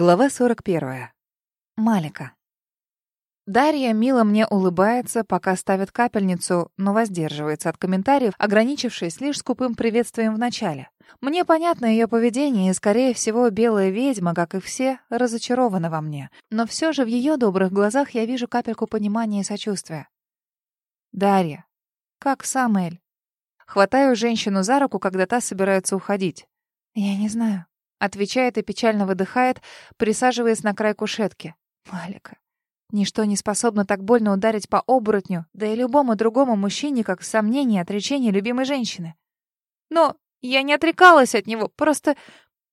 Глава 41. Малика. Дарья мило мне улыбается, пока ставит капельницу, но воздерживается от комментариев, ограничившись лишь скупым приветствием в начале. Мне понятно ее поведение, и, скорее всего, белая ведьма, как и все, разочарована во мне. Но все же в ее добрых глазах я вижу капельку понимания и сочувствия. «Дарья, как Самуэль?» Хватаю женщину за руку, когда та собирается уходить. «Я не знаю», — отвечает и печально выдыхает, присаживаясь на край кушетки. «Малика, Ничто не способно так больно ударить по оборотню, да и любому другому мужчине, как сомнение, отречение любимой женщины. Но я не отрекалась от него, просто...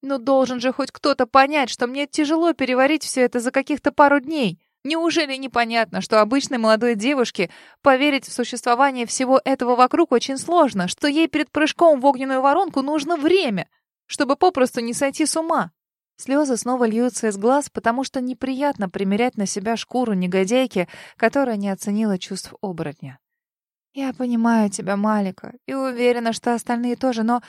Ну, должен же хоть кто-то понять, что мне тяжело переварить все это за каких-то пару дней. Неужели непонятно, что обычной молодой девушке поверить в существование всего этого вокруг очень сложно, что ей перед прыжком в огненную воронку нужно время, чтобы попросту не сойти с ума? Слезы снова льются из глаз, потому что неприятно примерять на себя шкуру негодяйки, которая не оценила чувств оборотня. «Я понимаю тебя, Малика, и уверена, что остальные тоже, но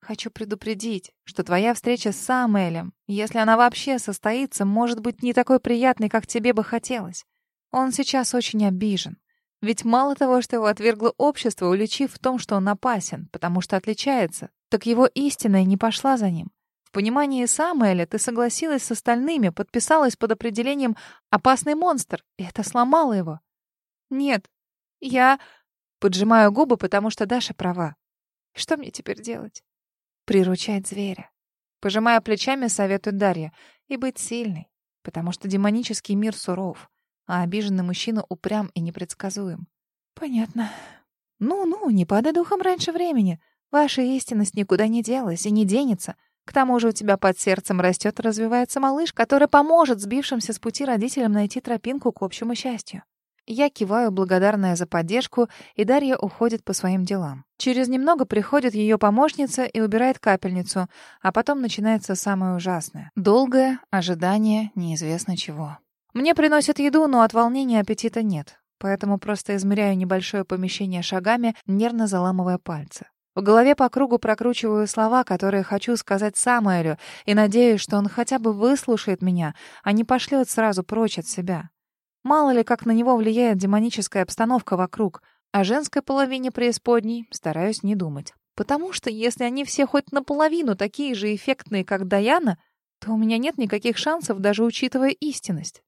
хочу предупредить, что твоя встреча с Самуэлем, если она вообще состоится, может быть не такой приятной, как тебе бы хотелось. Он сейчас очень обижен. Ведь мало того, что его отвергло общество, уличив в том, что он опасен, потому что отличается, так его истина и не пошла за ним. В понимании Самуэля ты согласилась с остальными, подписалась под определением «опасный монстр», и это сломало его. Нет, я поджимаю губы, потому что Даша права. Что мне теперь делать? Приручать зверя. Пожимая плечами, советует Дарья. И быть сильной, потому что демонический мир суров, а обиженный мужчина упрям и непредсказуем. Понятно. Ну-ну, не падай духом раньше времени. Ваша истинность никуда не делась и не денется. К тому же у тебя под сердцем растет и развивается малыш, который поможет сбившимся с пути родителям найти тропинку к общему счастью. Я киваю, благодарная за поддержку, и Дарья уходит по своим делам. Через немного приходит ее помощница и убирает капельницу, а потом начинается самое ужасное. Долгое ожидание неизвестно чего. Мне приносят еду, но от волнения аппетита нет, поэтому просто измеряю небольшое помещение шагами, нервно заламывая пальцы. В голове по кругу прокручиваю слова, которые хочу сказать Самуэлю, и надеюсь, что он хотя бы выслушает меня, а не пошлет сразу прочь от себя. Мало ли, как на него влияет демоническая обстановка вокруг, о женской половине преисподней стараюсь не думать. Потому что если они все хоть наполовину такие же эффектные, как Даяна, то у меня нет никаких шансов, даже учитывая истинность.